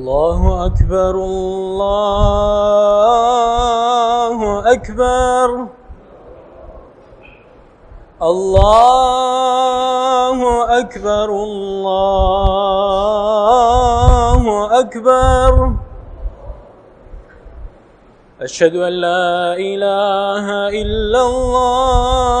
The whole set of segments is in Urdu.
الله أكبر الله أكبر الله أكبر الله أكبر أشهد أن لا إله إلا الله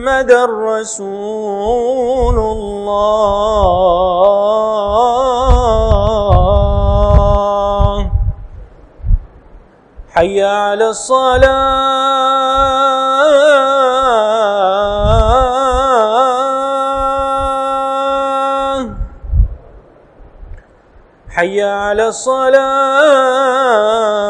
محمد رسول الله حي على الصلاة۔ حي على الصلاة۔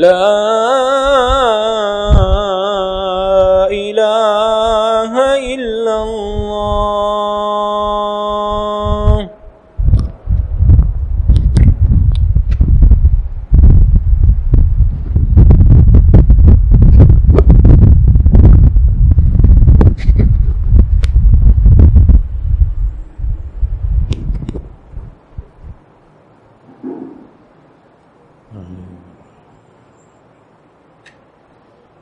لا إله إلا الله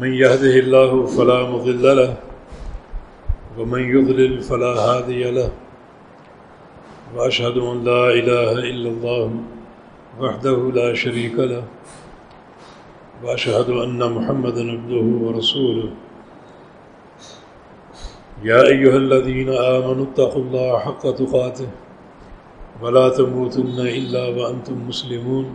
من يهده الله فلا مضل له ومن يضلل فلا هادي له وأشهد أن لا إله إلا الله وحده لا شريك له وأشهد أن محمد عبده ورسوله يا أيها الذين آمنوا اتقوا الله حق تقاته ولا تموتن إلا وأنتم مسلمون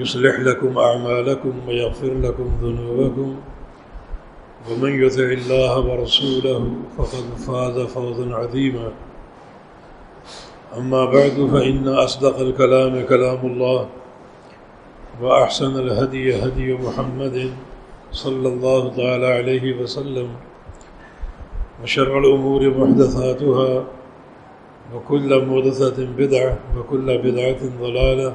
يصلح لكم أعمالكم ويغفر لكم ذنوبكم ومن يطع الله ورسوله فقد فاز فوزا عظيما. أما بعد، فإن أصدق الكلام كلام الله وأحسن الهدي هدي محمد صلى الله تعالى عليه وسلم وشر الأمور محدثاتها وكل محدثة بدعة وكل بدعة ضلالة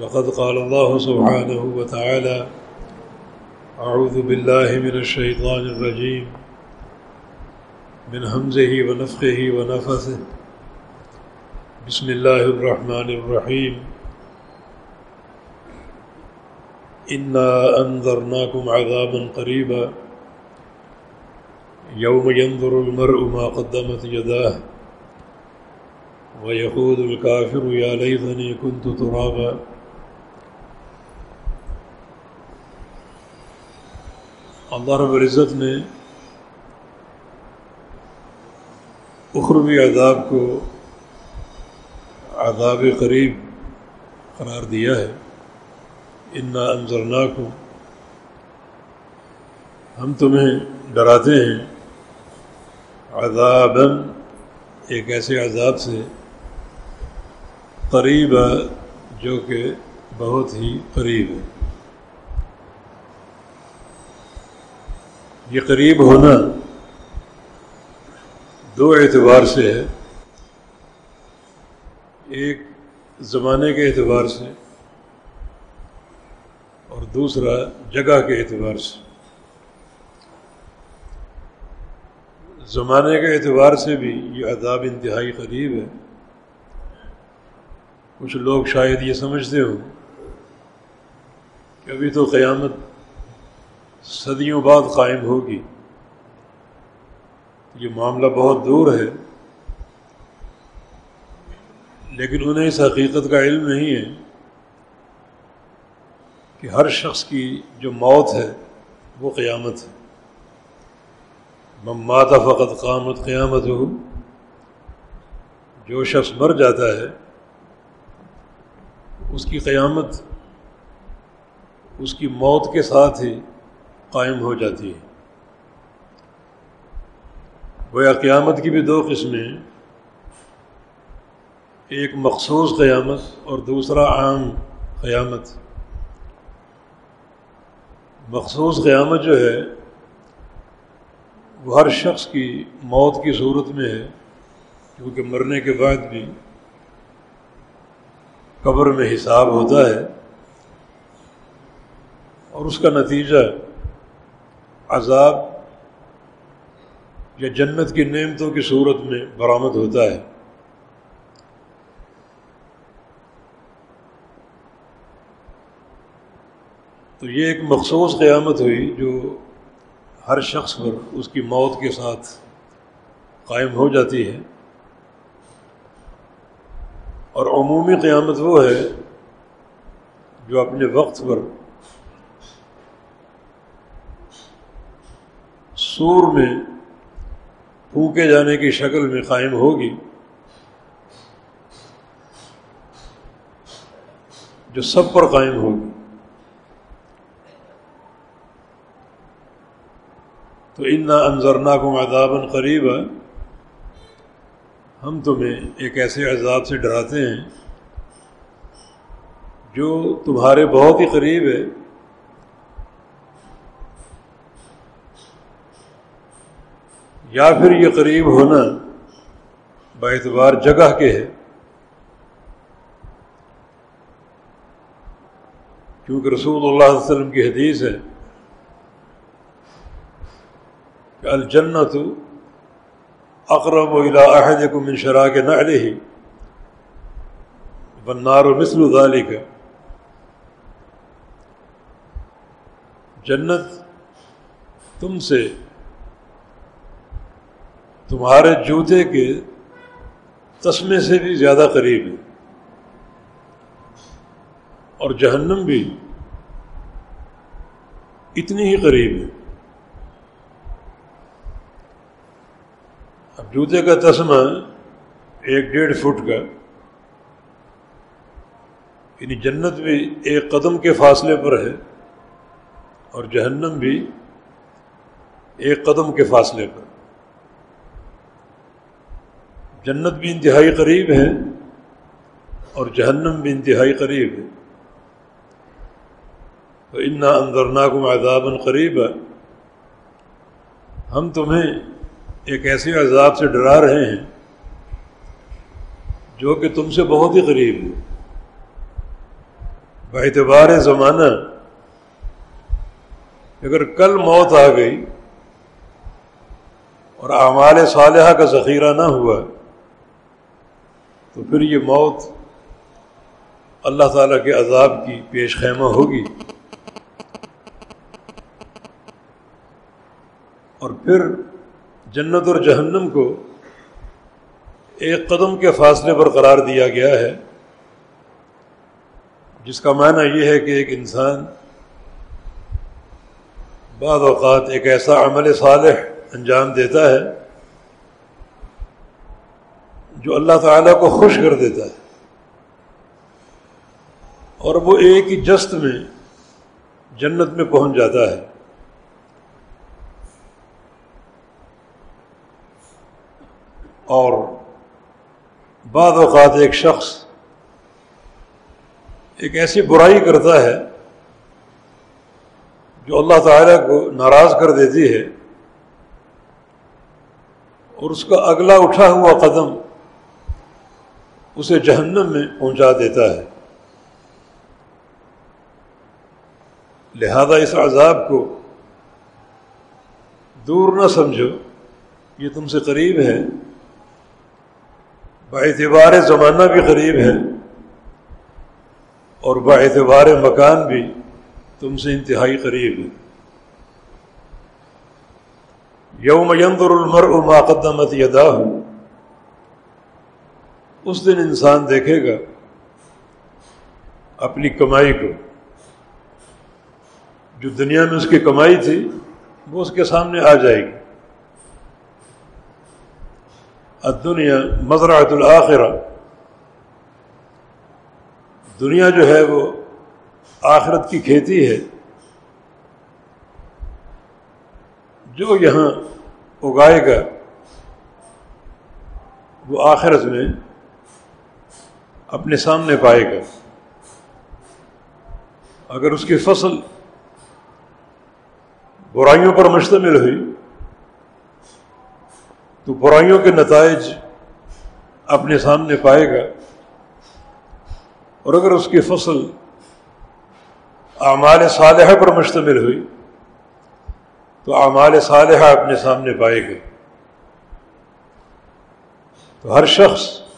لقد قال الله سبحانه وتعالى أعوذ بالله من الشيطان الرجيم، من همزه ونفخه ونفثه. بسم الله الرحمن الرحيم. إنا أنذرناكم عذابا قريبا. يوم ينظر المرء ما قدمت يداه، ويقول الكافر يا ليتني كنت ترابا. اللہ رب العزت نے اخروی عذاب کو عذاب قریب قرار دیا ہے۔ انا انضرنا کو ہم تمہیں ڈراتے ہیں عذابً ایک ایسے عذاب سے قریب جو کہ بہت ہی قریب ہے۔ یہ قریب ہونا دو اعتبار سے ہے۔ ایک زمانے کے اعتبار سے اور دوسرا جگہ کے اعتبار سے۔ زمانے کے اعتبار سے بھی یہ عذاب انتہائی قریب ہے۔ کچھ لوگ شاید یہ سمجھتے ہوں کہ ابھی تو قیامت صدیوں بعد قائم ہوگی۔ یہ معاملہ بہت دور ہے، لیکن انہیں اس حقیقت کا علم نہیں ہے کہ ہر شخص کی جو موت ہے، وہ قیامت ہے۔ ممات فقط قامت قیامت ہو جو شخص مر جاتا ہے، اس کی قیامت، اس کی موت کے ساتھ ہی قائم ہو جاتی ہے۔ گویا قیامت کی بھی دو قسمیں ایک مخصوص قیامت اور دوسرا عام قیامت۔ مخصوص قیامت جو ہے، وہ ہر شخص کی موت کی صورت میں ہے، کیونکہ مرنے کے بعد بھی قبر میں حساب ہوتا ہے۔ اور اس کا نتیجہ عذاب یا جنت کی نعمتوں کی صورت میں برآمد ہوتا ہے۔ تو یہ ایک مخصوص قیامت ہوئی جو ہر شخص پر اس کی موت کے ساتھ قائم ہو جاتی ہے۔ اور عمومی قیامت وہ ہے جو اپنے وقت پر سور میں پھونکے جانے کی شکل میں قائم ہوگی، جو سب پر قائم ہوگی۔ تو ان انضرنا کو عذابً قریب ہم تمہیں ایک ایسے عذاب سے ڈراتے ہیں جو تمہارے بہت ہی قریب ہے۔ یا پھر یہ قریب ہونا اعتبار جگہ کے ہے۔ کیونکہ رسول اللہ علیہ وسلم کی حدیث ہے کہ الجنت اقرب و عہد کو منشرا کے نہ ہی بنار و مثل ذالک جنت تم سے تمہارے جوتے کے تسمے سے بھی زیادہ قریب ہے اور جہنم بھی اتنی ہی قریب ہے اب جوتے کا تسمہ ایک ڈیڑھ فٹ کا یعنی جنت بھی ایک قدم کے فاصلے پر ہے اور جہنم بھی ایک قدم کے فاصلے پر۔ جنت بھی انتہائی قریب ہے اور جہنم بھی انتہائی قریب ہے۔ تو انا اندرناکم عذابً قریب ہے ہم تمہیں ایک ایسے عذاب سے ڈرا رہے ہیں جو کہ تم سے بہت ہی قریب ہے۔ باعتبار زمانہ اگر کل موت آ گئی اور اعمال صالحہ کا ذخیرہ نہ ہوا تو پھر یہ موت اللہ تعالیٰ کے عذاب کی پیش خیمہ ہوگی۔ اور پھر جنت اور جہنم کو ایک قدم کے فاصلے پر قرار دیا گیا ہے۔ جس کا معنی یہ ہے کہ ایک انسان بعض اوقات ایک ایسا عمل صالح انجام دیتا ہے جو اللہ تعالیٰ کو خوش کر دیتا ہے۔ اور وہ ایک ہی جست میں جنت میں پہنچ جاتا ہے۔ اور بعض اوقات ایک شخص ایک ایسی برائی کرتا ہے جو اللہ تعالیٰ کو ناراض کر دیتی ہے اور اس کا اگلا اٹھا ہوا قدم اسے جہنم میں پہنچا دیتا ہے۔ لہذا اس عذاب کو دور نہ سمجھو، یہ تم سے قریب ہے۔ باعتبار زمانہ بھی قریب ہے اور باعتبار مکان بھی تم سے انتہائی قریب ہے۔ یوم ينظر المرء ما قدمت یدا اس دن انسان دیکھے گا اپنی کمائی کو۔ جو دنیا میں اس کی کمائی تھی، وہ اس کے سامنے آ جائے گی۔ دنیا مزرعۃ الآخرہ دنیا جو ہے وہ آخرت کی کھیتی ہے۔ جو یہاں اگائے گا، وہ آخرت میں اپنے سامنے پائے گا۔ اگر اس کی فصل برائیوں پر مشتمل ہوئی، تو برائیوں کے نتائج اپنے سامنے پائے گا۔ اور اگر اس کی فصل اعمال صالحہ پر مشتمل ہوئی، تو اعمال صالحہ اپنے سامنے پائے گا۔ تو ہر شخص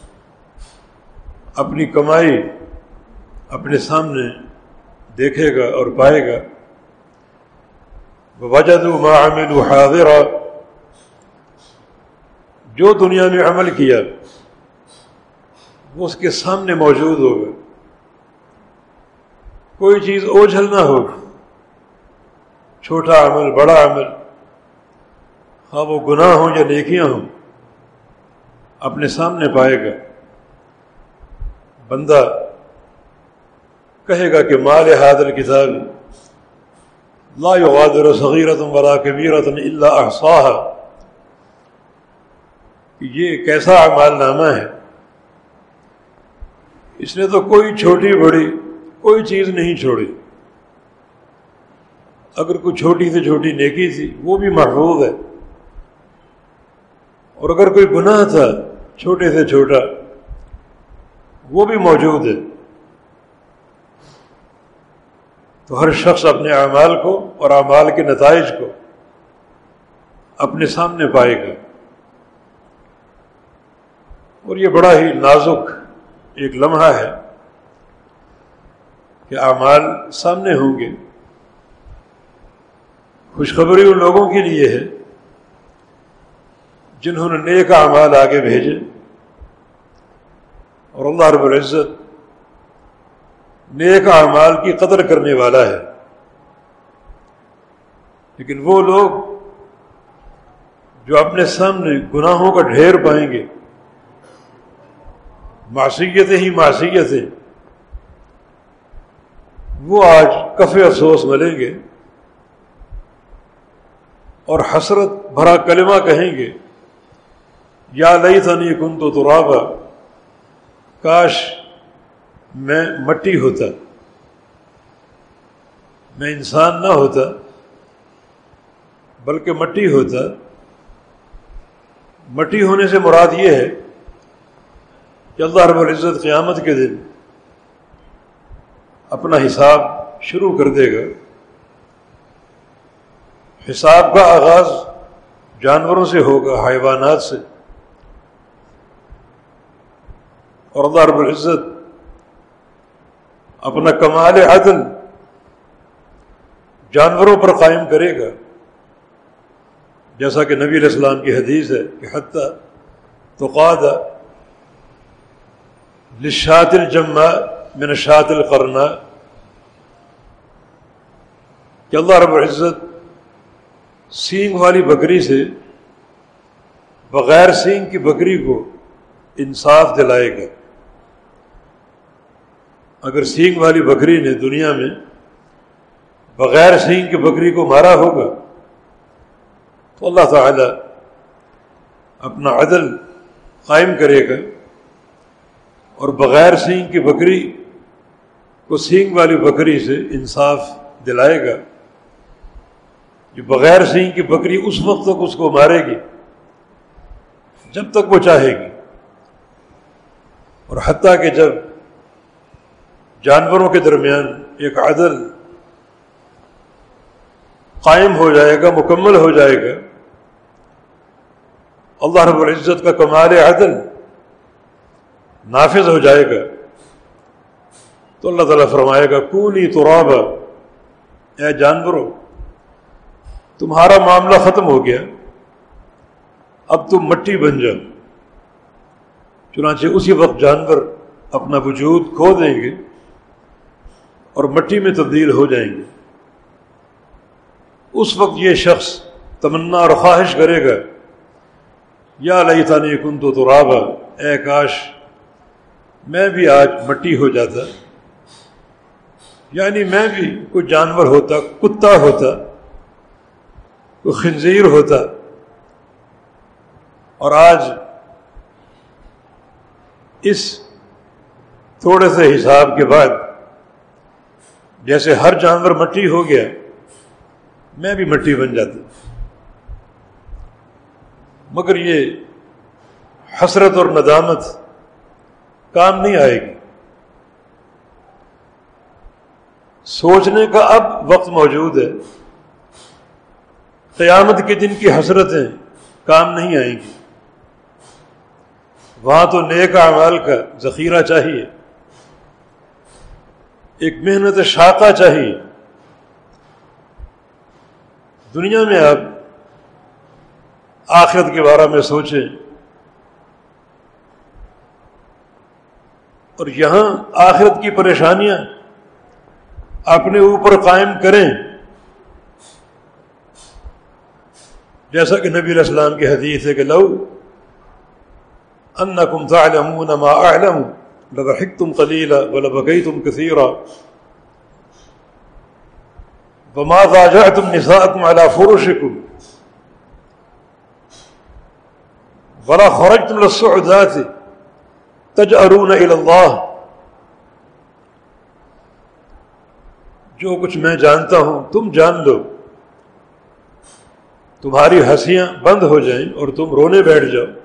اپنی کمائی اپنے سامنے دیکھے گا اور پائے گا۔ وجد معامل حاضر جو دنیا میں عمل کیا، وہ اس کے سامنے موجود ہوگا۔ کوئی چیز اوجھل نہ ہوگی چھوٹا عمل، بڑا عمل۔ ہاں وہ گناہ ہوں یا نیکیاں ہوں، اپنے سامنے پائے گا۔ بندہ کہے گا کہ مال حاضر کتاب لا يغادر صغیرت ولا کبیرت الا احصاها، کہ یہ کیسا اعمال نامہ ہے۔ اس نے تو کوئی چھوٹی بڑی کوئی چیز نہیں چھوڑی۔ اگر کوئی چھوٹی سے چھوٹی نیکی تھی، وہ بھی محفوظ ہے۔ اور اگر کوئی گناہ تھا، چھوٹے سے چھوٹا وہ بھی موجود ہے۔ تو ہر شخص اپنے اعمال کو اور اعمال کے نتائج کو اپنے سامنے پائے گا۔ اور یہ بڑا ہی نازک ایک لمحہ ہے کہ اعمال سامنے ہوں گے۔ خوشخبری ان لوگوں کے لیے ہے جنہوں نے نیک اعمال آگے بھیجے۔ اور اللہ رب العزت نیک اعمال کی قدر کرنے والا ہے۔ لیکن وہ لوگ جو اپنے سامنے گناہوں کا ڈھیر پائیں گے، معصیتیں ہی معصیتیں، وہ آج کف افسوس ملیں گے اور حسرت بھرا کلمہ کہیں گے، یا لئی تھنی کن تو ترابا کاش میں مٹی ہوتا، میں انسان نہ ہوتا، بلکہ مٹی ہوتا۔ مٹی ہونے سے مراد یہ ہے کہ اللہ رب العزت قیامت کے دن اپنا حساب شروع کر دے گا۔ حساب کا آغاز جانوروں سے ہوگا، حیوانات سے۔ اور اللہ رب العزت اپنا کمال عدل جانوروں پر قائم کرے گا۔ جیسا کہ نبی علیہ السلام کی حدیث ہے کہ حتیٰ تو قاد لشات الجمع من شاط القرنا کہ اللہ رب العزت سینگ والی بکری سے بغیر سینگ کی بکری کو انصاف دلائے گا۔ اگر سینگ والی بکری نے دنیا میں بغیر سینگ کی بکری کو مارا ہوگا، تو اللہ تعالی اپنا عدل قائم کرے گا اور بغیر سینگ کی بکری کو سینگ والی بکری سے انصاف دلائے گا۔ جو بغیر سینگ کی بکری اس وقت تک اس کو مارے گی، جب تک وہ چاہے گی۔ اور حتیٰ کہ جب جانوروں کے درمیان ایک عدل قائم ہو جائے گا، مکمل ہو جائے گا۔ اللہ رب العزت کا کمال عدل نافذ ہو جائے گا۔ تو اللہ تعالیٰ فرمائے گا، کونی تو اے جانوروں، تمہارا معاملہ ختم ہو گیا۔ اب تم مٹی بن جاؤ۔ چنانچہ اسی وقت جانور اپنا وجود کھو دیں گے۔ اور مٹی میں تبدیل ہو جائیں گے۔ اس وقت یہ شخص تمنا اور خواہش کرے گا، یا لئی تانی کن تو ترابا، اے کاش، میں بھی آج مٹی ہو جاتا یعنی میں بھی کوئی جانور ہوتا، کتا ہوتا، کوئی خنزیر ہوتا۔ اور آج اس تھوڑے سے حساب کے بعد جیسے ہر جانور مٹی ہو گیا، میں بھی مٹی بن جاتا مگر یہ حسرت اور ندامت کام نہیں آئے گی۔ سوچنے کا اب وقت موجود ہے۔ قیامت کے دن کی حسرتیں کام نہیں آئیں گی۔ وہاں تو نیک اعمال کا ذخیرہ چاہیے۔ ایک محنت شاقہ چاہیے۔ دنیا میں آپ آخرت کے بارے میں سوچیں۔ اور یہاں آخرت کی پریشانیاں اپنے اوپر قائم کریں۔ جیسا کہ نبی علیہ السلام کی حدیث ہے کہ لو ان کم ما اعلم لضحكتم قليلا ولبكيتم كثيرا. وما ضاجعتم نساءكم على فرشكم. ولا خرجتم للصعدات تجأرون إلى الله. جو کچھ میں جانتا ہوں، تم جان لو۔ تمہاری ہنسیاں بند ہو جائیں اور تم رونے بیٹھ جاؤ۔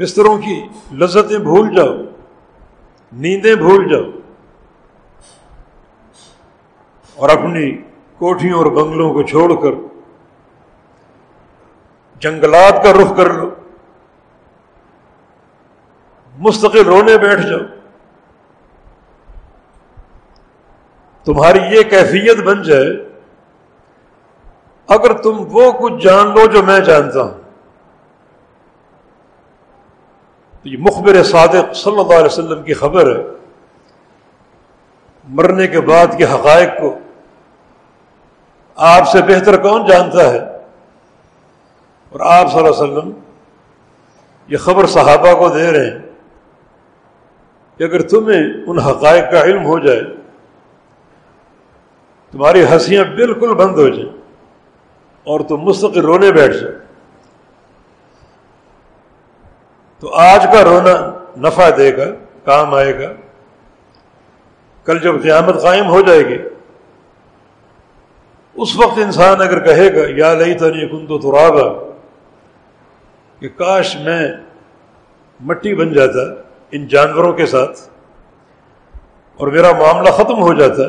بستروں کی لذتیں بھول جاؤ، نیندیں بھول جاؤ اور اپنی کوٹھیوں اور بنگلوں کو چھوڑ کر جنگلات کا رخ کر لو۔ مستقل رونے بیٹھ جاؤ۔ تمہاری یہ کیفیت بن جائے، اگر تم وہ کچھ جان لو جو میں جانتا ہوں۔ تو یہ مخبر صادق صلی اللہ علیہ وسلم کی خبر ہے۔ مرنے کے بعد کے حقائق کو آپ سے بہتر کون جانتا ہے؟ اور آپ صلی اللہ علیہ وسلم یہ خبر صحابہ کو دے رہے ہیں کہ اگر تمہیں ان حقائق کا علم ہو جائے، تمہاری ہنسیاں بالکل بند ہو جائیں اور تم مستقل رونے بیٹھ جائے تو آج کا رونا نفع دے گا، کام آئے گا۔ کل جب قیامت قائم ہو جائے گی۔ اس وقت انسان اگر کہے گا، یا لئی تنی کن تو ترابا، کہ کاش میں مٹی بن جاتا ان جانوروں کے ساتھ اور میرا معاملہ ختم ہو جاتا،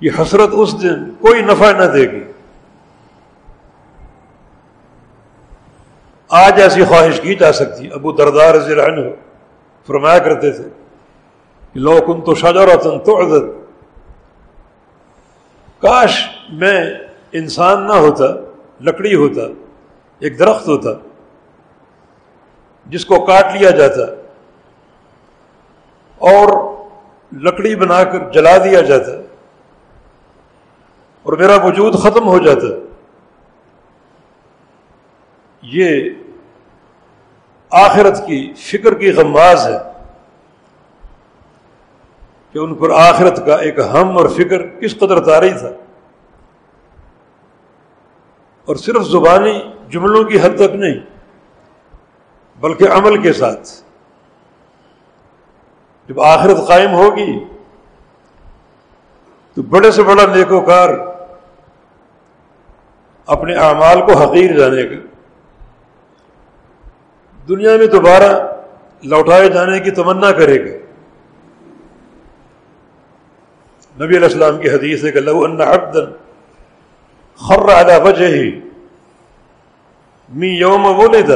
یہ حسرت اس دن کوئی نفع نہ دے گی۔ آج ایسی خواہش کی جا سکتی ابو دردار اللہ عنہ فرمایا کرتے تھے کہ لو کن تو شاہجہ تو عزت کاش میں انسان نہ ہوتا، لکڑی ہوتا، ایک درخت ہوتا، جس کو کاٹ لیا جاتا اور لکڑی بنا کر جلا دیا جاتا اور میرا وجود ختم ہو جاتا۔ یہ آخرت کی فکر کی غماز ہے کہ ان پر آخرت کا ایک ہم اور فکر کس قدر تاری تھا۔ اور صرف زبانی جملوں کی حد تک نہیں، بلکہ عمل کے ساتھ۔ جب آخرت قائم ہوگی تو بڑے سے بڑا نیکوکار اپنے اعمال کو حقیر جانے کا دنیا میں دوبارہ لوٹائے جانے کی تمنا کرے گا نبی علیہ السلام کی حدیث ہے کہ لو ان عبدا خر على وجهه من يوم ولد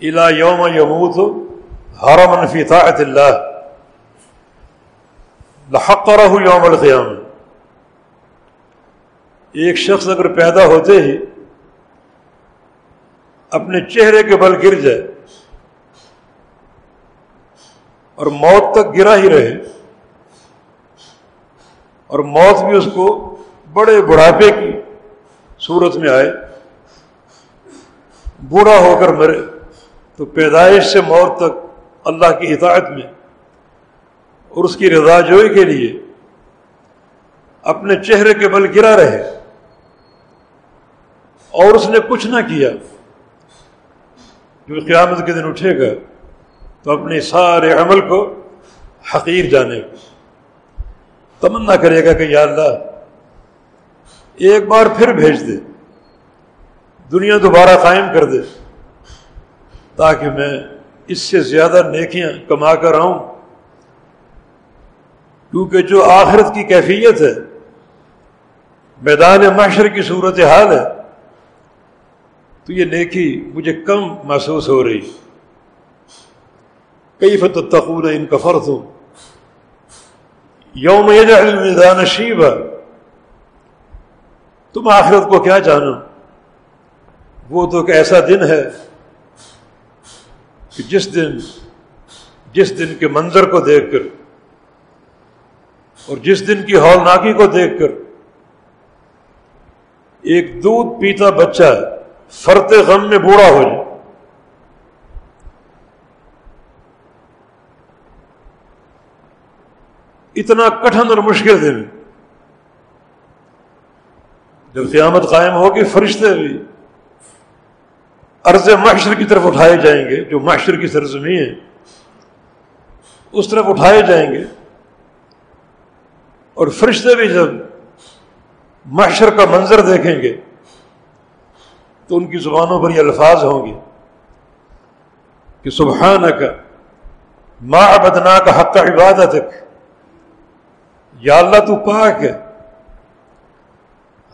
الى يوم يموت هرما في طاعه الله لحقره يوم القيامه ایک شخص اگر پیدا ہوتے ہی اپنے چہرے کے بل گر جائے اور موت تک گرا ہی رہے اور موت بھی اس کو بڑے بڑھاپے کی صورت میں آئے، بوڑھا ہو کر مرے، تو پیدائش سے موت تک اللہ کی ہدایت میں اور اس کی رضا جوئی کے لیے اپنے چہرے کے بل گرا رہے اور اس نے کچھ نہ کیا۔ جو قیامت کے دن اٹھے گا تو اپنے سارے عمل کو حقیر جانے کو تمنا کرے گا کہ یا اللہ، ایک بار پھر بھیج دے۔ دنیا دوبارہ قائم کر دے۔ تاکہ میں اس سے زیادہ نیکیاں کما کر آؤں۔ کیونکہ جو آخرت کی کیفیت ہے، میدان معاشر کی صورت حال ہے تو یہ نیکی مجھے کم محسوس ہو رہی۔ کئی فتح فتقول ان کا فرض ہوں یوم میدان شیب تم آخرت کو کیا جانو؟ وہ تو ایک ایسا دن ہے کہ جس دن جس دن کے منظر کو دیکھ کر اور جس دن کی ہولناکی کو دیکھ کر ایک دودھ پیتا بچہ ہے فرتے غم میں بوڑھا ہو جائے۔ اتنا کٹھن اور مشکل دن۔ جب قیامت قائم ہوگی، فرشتے بھی عرض معاشر کی طرف اٹھائے جائیں گے، جو معاشر کی سرزمی ہے، اس طرف اٹھائے جائیں گے۔ اور فرشتے بھی جب معاشر کا منظر دیکھیں گے تو ان کی زبانوں پر یہ الفاظ ہوں گے کہ سبحانہ کا ماں بدنا کا حق عبادت یا اللہ تو پاک ہے،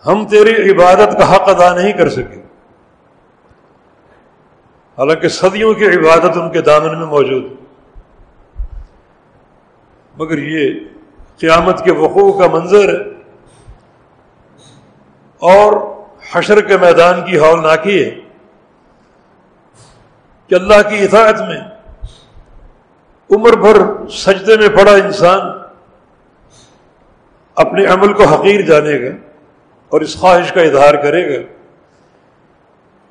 ہم تیری عبادت کا حق ادا نہیں کر سکے۔ حالانکہ صدیوں کی عبادت ان کے دامن میں موجود مگر یہ قیامت کے وقوع کا منظر ہے۔ اور حشر کے میدان کی ہولناکی ہے کہ اللہ کی اطاعت میں عمر بھر سجدے میں پڑا انسان اپنے عمل کو حقیر جانے گا اور اس خواہش کا اظہار کرے گا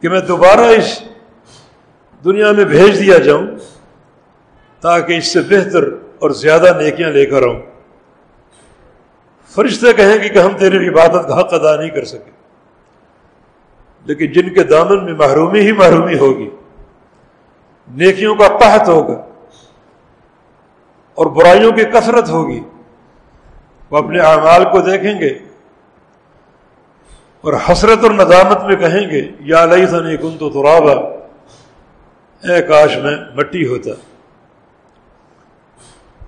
کہ میں دوبارہ اس دنیا میں بھیج دیا جاؤں تاکہ اس سے بہتر اور زیادہ نیکیاں لے کر آؤں۔ فرشتے کہیں گے کہ ہم تیری عبادت کا حق ادا نہیں کر سکے۔ لیکن جن کے دامن میں محرومی ہی محرومی ہوگی، نیکیوں کا قحط ہوگا اور برائیوں کی کثرت ہوگی۔ وہ اپنے اعمال کو دیکھیں گے اور حسرت اور ندامت میں کہیں گے، یا لئی سنی کن تو ترابا، اے کاش میں مٹی ہوتا۔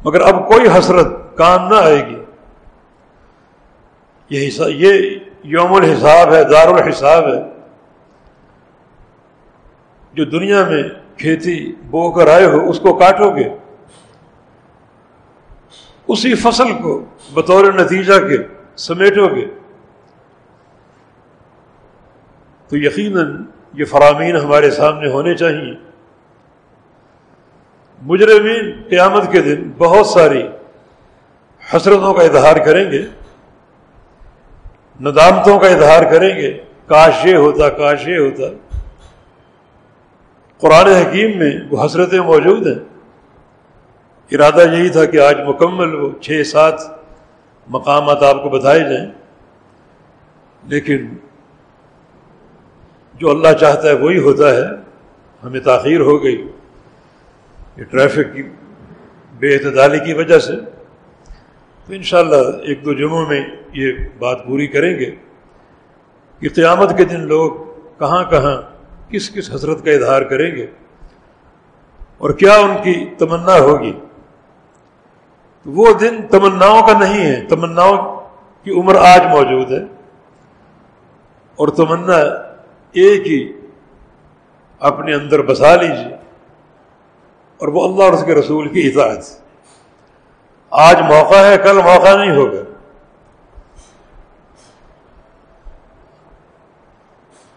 مگر اب کوئی حسرت کام نہ آئے گی۔ یہ یہ یوم الحساب ہے دار الحساب ہے۔ جو دنیا میں کھیتی بو کر آئے ہو، اس کو کاٹو گے۔ اسی فصل کو بطور نتیجہ کے سمیٹو گے۔ تو یقیناً یہ فرامین ہمارے سامنے ہونے چاہیے۔ مجرمین قیامت کے دن بہت ساری حسرتوں کا اظہار کریں گے، ندامتوں کا اظہار کریں گے۔ کاش یہ ہوتا، کاش یہ ہوتا۔ قرآن حکیم میں وہ حسرتیں موجود ہیں۔ ارادہ یہی تھا کہ آج مکمل وہ چھ سات مقامات آپ کو بتائے جائیں۔ لیکن جو اللہ چاہتا ہے وہی ہوتا ہے۔ ہمیں تاخیر ہو گئی۔ یہ ٹریفک کی بے اعتدالی کی وجہ سے۔ تو انشاءاللہ ایک دو جمعوں میں یہ بات پوری کریں گے۔ کہ قیامت کے دن لوگ کہاں کہاں کس کس حسرت کا اظہار کریں گے اور کیا ان کی تمنا ہوگی؟ وہ دن تمناؤں کا نہیں ہے، تمناؤں کی عمر آج موجود ہے اور تمنا ایک ہی اپنے اندر بسا لیجیے اور وہ اللہ اور اس کے رسول کی اطاعت آج موقع ہے، کل موقع نہیں ہوگا۔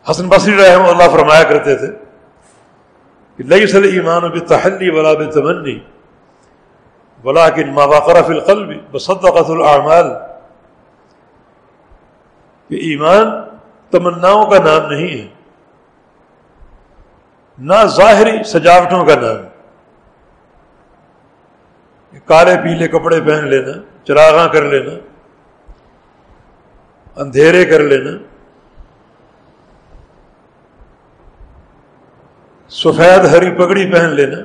حسن بصری رحم اللہ فرمایا کرتے تھے کہ لئی سل ایمان بھی تحلی ولا بھی تمنی ولا کن ماباقرف القل بھی بصدقت العمال کہ ایمان تمناؤں کا نام نہیں ہے، نہ ظاہری سجاوٹوں کا نام کالے پیلے کپڑے پہن لینا، چراغاں کر لینا، اندھیرے کر لینا سفید ہری پگڑی پہن لینا۔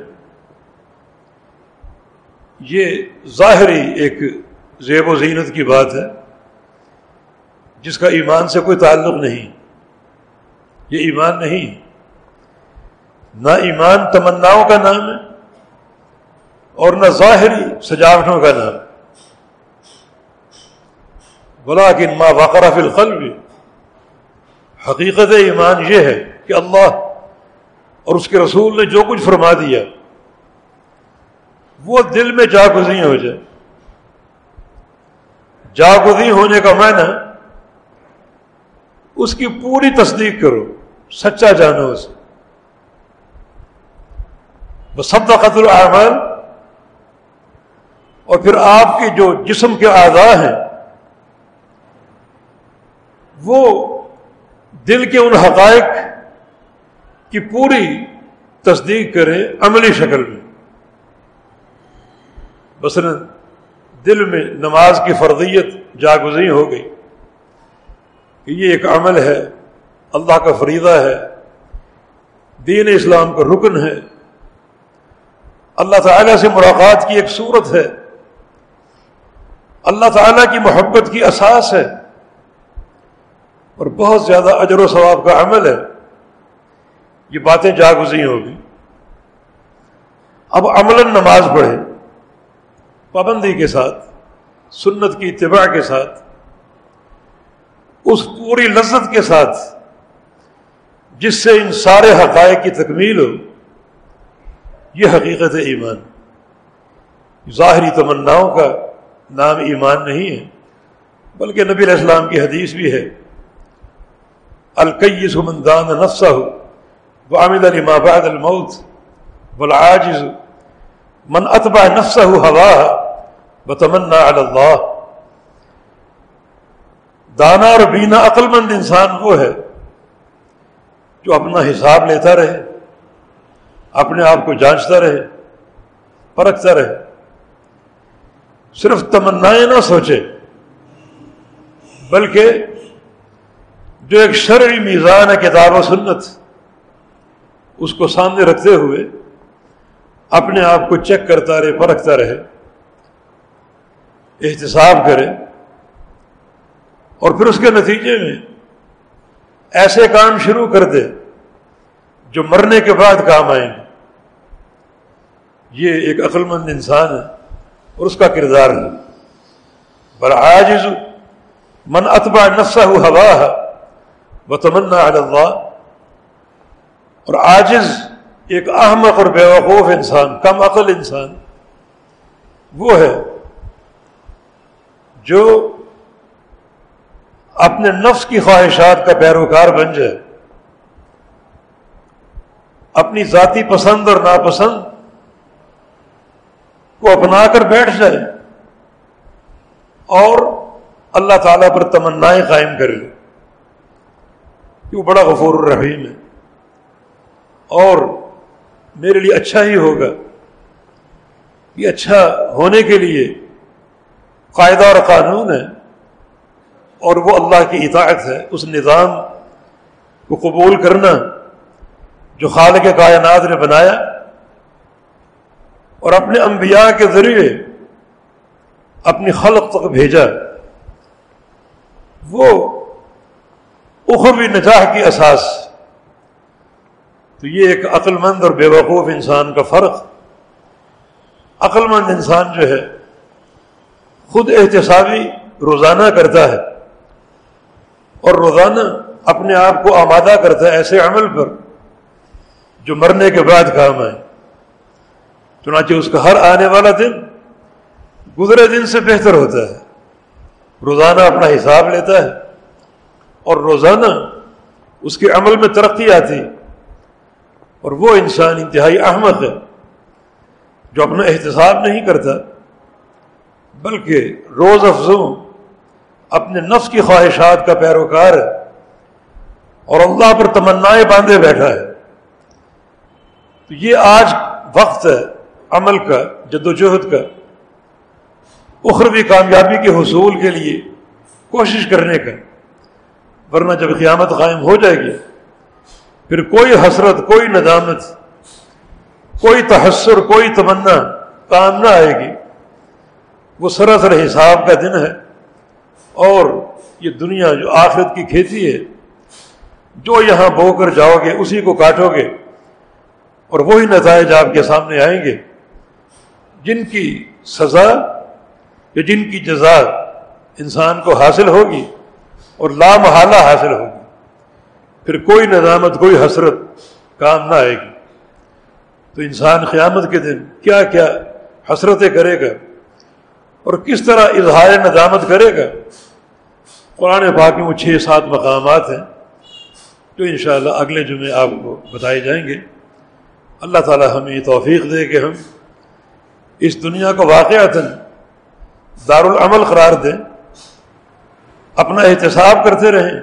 یہ ظاہری ایک زیب و زینت کی بات ہے، جس کا ایمان سے کوئی تعلق نہیں۔ یہ ایمان نہیں۔ نہ ایمان تمناؤں کا نام ہے اور نہ ظاہری سجاوٹوں کا نام۔ بلا کہ ماں واقع فی القلب، حقیقت ایمان یہ ہے کہ اللہ اور اس کے رسول نے جو کچھ فرما دیا، وہ دل میں جاگزی ہو جائے۔ جاگزی ہونے کا معنی، اس کی پوری تصدیق کرو، سچا جانو اسے بس سب قتل اعمال اور پھر آپ کے جو جسم کے اعضاء ہیں، وہ دل کے ان حقائق کی پوری تصدیق کریں عملی شکل میں۔ مثلا دل میں نماز کی فرضیت جاگزی ہو گئی کہ یہ ایک عمل ہے، اللہ کا فریضہ ہے، دین اسلام کا رکن ہے۔ اللہ تعالیٰ سے ملاقات کی ایک صورت ہے۔ اللہ تعالیٰ کی محبت کی اساس ہے۔ اور بہت زیادہ اجر و ثواب کا عمل ہے۔ یہ باتیں جاگزی ہوگی۔ اب عمل نماز پڑھے پابندی کے ساتھ، سنت کی اتباع کے ساتھ، اس پوری لذت کے ساتھ، جس سے ان سارے حقائق کی تکمیل ہو، یہ حقیقت ایمان۔ ظاہری تمناؤں کا نام ایمان نہیں ہے، بلکہ نبی علیہ السلام کی حدیث بھی ہے۔ القیس مندان نفسہ ہو وعمل لما بعد الموت والعاجز. من اتبع نفسه هواها وتمنى على الله. دانا اور بینا عقل مند انسان وہ ہے جو اپنا حساب لیتا رہے، اپنے آپ کو جانچتا رہے، پرکھتا رہے۔ صرف تمنائیں نہ سوچے، بلکہ جو ایک شرعی میزان ہے کتاب و سنت اس کو سامنے رکھتے ہوئے اپنے آپ کو چیک کرتا رہے، پرکھتا رہے، احتساب کرے اور پھر اس کے نتیجے میں ایسے کام شروع کر دے جو مرنے کے بعد کام آئیں گے۔ یہ ایک عقل مند انسان ہے اور اس کا کردار ہے۔ بر من اتبا نفسہ ہوا ہے وہ تمنا اللہ اور عاجز ایک احمق اور بیوقوف انسان، کم عقل انسان، وہ ہے جو اپنے نفس کی خواہشات کا پیروکار بن جائے، اپنی ذاتی پسند اور ناپسند کو اپنا کر بیٹھ جائے اور اللہ تعالیٰ پر تمنائیں قائم کر لے۔ کہ وہ بڑا غفور الرحیم ہے۔ اور میرے لیے اچھا ہی ہوگا۔ یہ اچھا ہونے کے لیے قاعدہ اور قانون ہے اور وہ اللہ کی اطاعت ہے۔ اس نظام کو قبول کرنا جو خالق کائنات نے بنایا اور اپنے انبیاء کے ذریعے اپنی خلق تک بھیجا۔ وہ اخروی نجاح کی اساس تو یہ ایک عقل مند اور بے وقوف انسان کا فرق عقل مند انسان جو ہے خود احتسابی روزانہ کرتا ہے اور روزانہ اپنے آپ کو آمادہ کرتا ہے ایسے عمل پر جو مرنے کے بعد کام آئے۔ چنانچہ اس کا ہر آنے والا دن گزرے دن سے بہتر ہوتا ہے۔ روزانہ اپنا حساب لیتا ہے اور روزانہ اس کے عمل میں ترقی آتی۔ اور وہ انسان انتہائی احمد ہے، جو اپنا احتساب نہیں کرتا، بلکہ روز افزوں اپنے نفس کی خواہشات کا پیروکار ہے اور اللہ پر تمنائیں باندھے بیٹھا ہے۔ تو یہ آج وقت ہے، عمل کا جد و جہد کا، اخروی کامیابی کے حصول کے لیے کوشش کرنے کا، ورنہ جب قیامت قائم ہو جائے گی پھر کوئی حسرت، کوئی ندامت، کوئی تحسر، کوئی تمنا کام نہ آئے گی۔ وہ سراسر حساب کا دن ہے اور یہ دنیا جو آخرت کی کھیتی ہے، جو یہاں بو کر جاؤ گے، اسی کو کاٹو گے اور وہی نتائج آپ کے سامنے آئیں گے۔ جن کی سزا یا جن کی جزا انسان کو حاصل ہوگی اور لامحالہ حاصل ہوگی۔ پھر کوئی ندامت، کوئی حسرت، کام نہ آئے گی۔ تو انسان قیامت کے دن کیا کیا حسرتیں کرے گا اور کس طرح اظہار ندامت کرے گا؟ قرآن پاک میں وہ چھ سات مقامات ہیں جو انشاءاللہ اگلے جمعے آپ کو بتائے جائیں گے۔ اللہ تعالی ہمیں یہ توفیق دے کہ ہم اس دنیا کو واقعات دار العمل قرار دیں، اپنا احتساب کرتے رہیں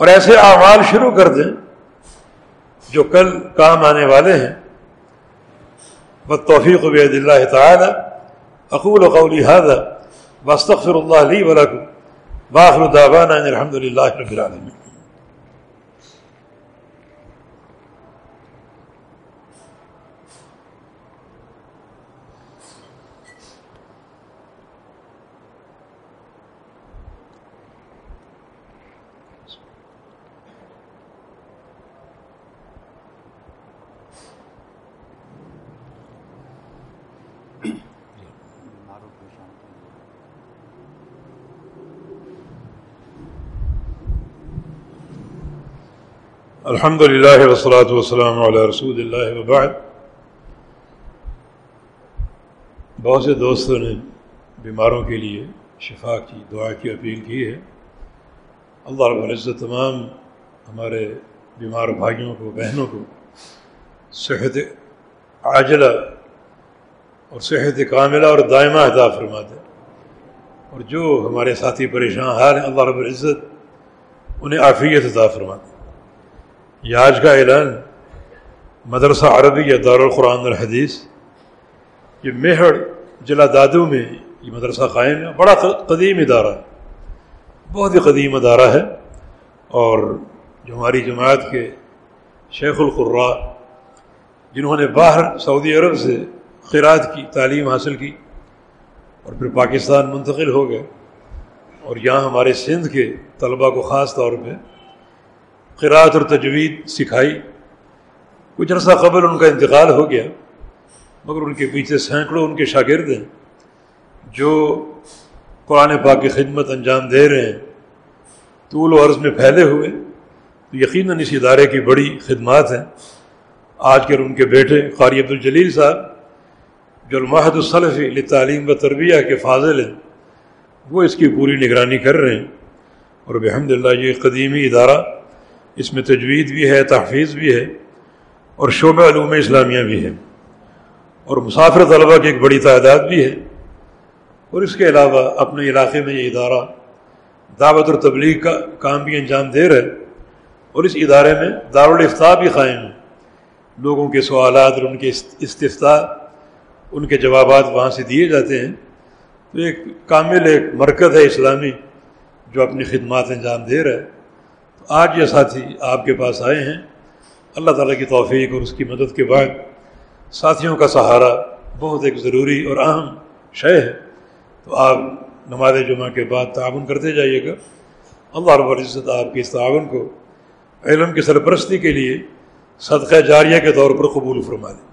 اور ایسے اعمال شروع کر دیں جو کل کام آنے والے ہیں۔ بد توفیق بید اللہ تعالی۔ اقول قولی هذا واستغفر اللہ علی ولکم باخر دعوانا الحمد للہ رب العالمین۔ الحمد للہ وسلاۃ وسلم علیہ رسول اللہ وبعد. بہت سے دوستوں نے بیماروں کے لیے شفا کی، دعا کی، اپیل کی ہے۔ اللہ رب العزت تمام ہمارے بیمار بھائیوں کو، بہنوں کو صحت عاجلہ اور صحت کاملہ اور دائمہ عطا فرما دے اور جو ہمارے ساتھی پریشان، حال ہیں اللہ رب العزت انہیں عافیت عطا فرما دے یہ آج کا اعلان مدرسہ عربی یا دار القرآن الحدیث یہ مہڑ ضلع دادو میں یہ مدرسہ قائم ہے، بڑا قدیم ادارہ ہے۔ بہت ہی قدیم ادارہ ہے اور جو ہماری جماعت کے شیخ القرا جنہوں نے باہر سعودی عرب سے خیرات کی، تعلیم حاصل کی اور پھر پاکستان منتقل ہو گئے اور یہاں ہمارے سندھ کے طلباء کو خاص طور پہ قرآت اور تجوید سکھائی۔ کچھ عرصہ قبل ان کا انتقال ہو گیا، مگر ان کے پیچھے سینکڑوں ان کے شاگرد ہیں، جو قرآن پاک کی خدمت انجام دے رہے ہیں۔ طول و عرض میں پھیلے ہوئے، تو یقیناً اس ادارے کی بڑی خدمات ہیں۔ آج کل ان کے بیٹے قاری عبدالجلیل صاحب، جو المحد الصلفی تعلیم و تربیہ کے فاضل ہیں، وہ اس کی پوری نگرانی کر رہے ہیں۔ اور بحمد اللہ یہ قدیمی ادارہ اس میں تجوید بھی ہے، تحفیظ بھی ہے اور شعبہ علوم اسلامیہ بھی ہے اور مسافر طلبہ کی ایک بڑی تعداد بھی ہے۔ اور اس کے علاوہ اپنے علاقے میں یہ ادارہ دعوت اور تبلیغ کا کام بھی انجام دے رہے اور اس ادارے میں دارالفتاح بھی قائم ہے۔ لوگوں کے سوالات اور ان کے استفتا ان کے جوابات وہاں سے دیے جاتے ہیں۔ تو ایک کامل ایک مرکز ہے اسلامی جو اپنی خدمات انجام دے رہا ہے۔ تو آج یہ ساتھی آپ کے پاس آئے ہیں، اللہ تعالیٰ کی توفیق اور اس کی مدد کے بعد ساتھیوں کا سہارا بہت ایک ضروری اور اہم شے ہے۔ تو آپ نماز جمعہ کے بعد تعاون کرتے جائیے گا۔ اللہ رب العزت آپ کے اس تعاون کو علم کی سرپرستی کے لیے صدقہ جاریہ کے طور پر قبول فرما دیں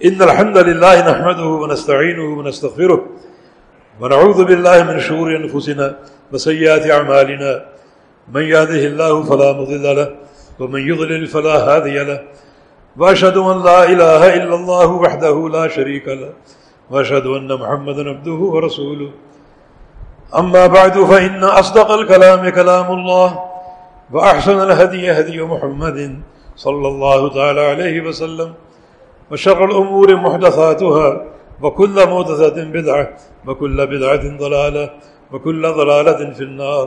ان الحمد للہ نحمد ونستعین ونستغفرہ ونعوذ بالله من شرور انفسنا وسيئات اعمالنا۔ من يهده الله فلا مضل له، ومن يضلل فلا هادي له. واشهد ان لا اله الا الله وحده لا شريك له واشهد ان محمدا عبده ورسوله. اما بعد فان اصدق الكلام كلام الله واحسن الهدي هدي محمد صلى الله تعالى عليه وسلم، وشر الامور محدثاتها، وكل محدثه بدعه وكل بدعة ضلالة، وكل ضلالة في النار.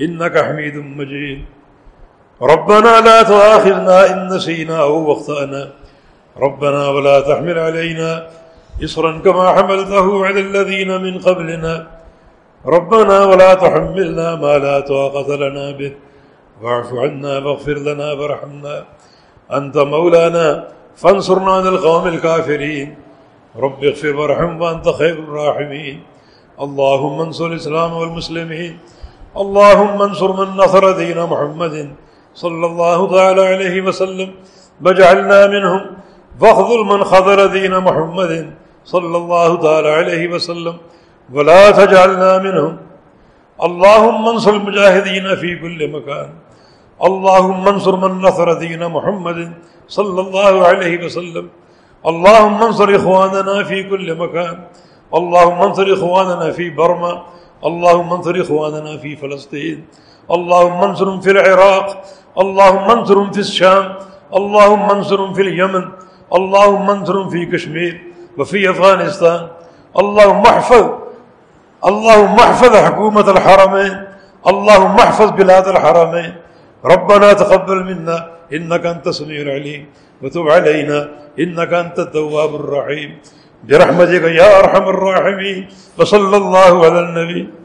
إنك حميد مجيد. ربنا لا تآخذنا إن نسينا أو وقتأنا ربنا ولا تحمل علينا إصرا كما حملته على الذين من قبلنا. ربنا ولا تحملنا ما لا طاقة لنا به. واعف عنا واغفر لنا وارحمنا. أنت مولانا، فانصرنا على القوم الكافرين. رب اغفر ورحم وانت خير الراحمين. اللهم انصر الاسلام والمسلمين. اللهم انصر من نصر دين محمد صلى الله تعالى عليه وسلم واجعلنا منهم واخذل من خذل دين محمد صلى الله تعالى عليه وسلم ولا تجعلنا منهم اللهم انصر المجاهدين في كل مكان اللهم انصر من نصر دين محمد صلى الله عليه وسلم اللهم انصر إخواننا في كل مكان اللهم انصر إخواننا في برما اللهم انصر إخواننا في فلسطين، اللهم انصرهم في العراق، اللهم انصرهم في الشام، اللهم انصرهم في اليمن، اللهم انصرهم في كشمير وفي أفغانستان، اللهم احفظ اللهم احفظ حكومة الحرمين، اللهم احفظ بلاد الحرمين. ربنا تقبل منا، إنك أنت سميع العليم، وتب علينا، إنك أنت التواب الرحيم. برحمتك يا أرحم الراحمين وصلى الله على النبي.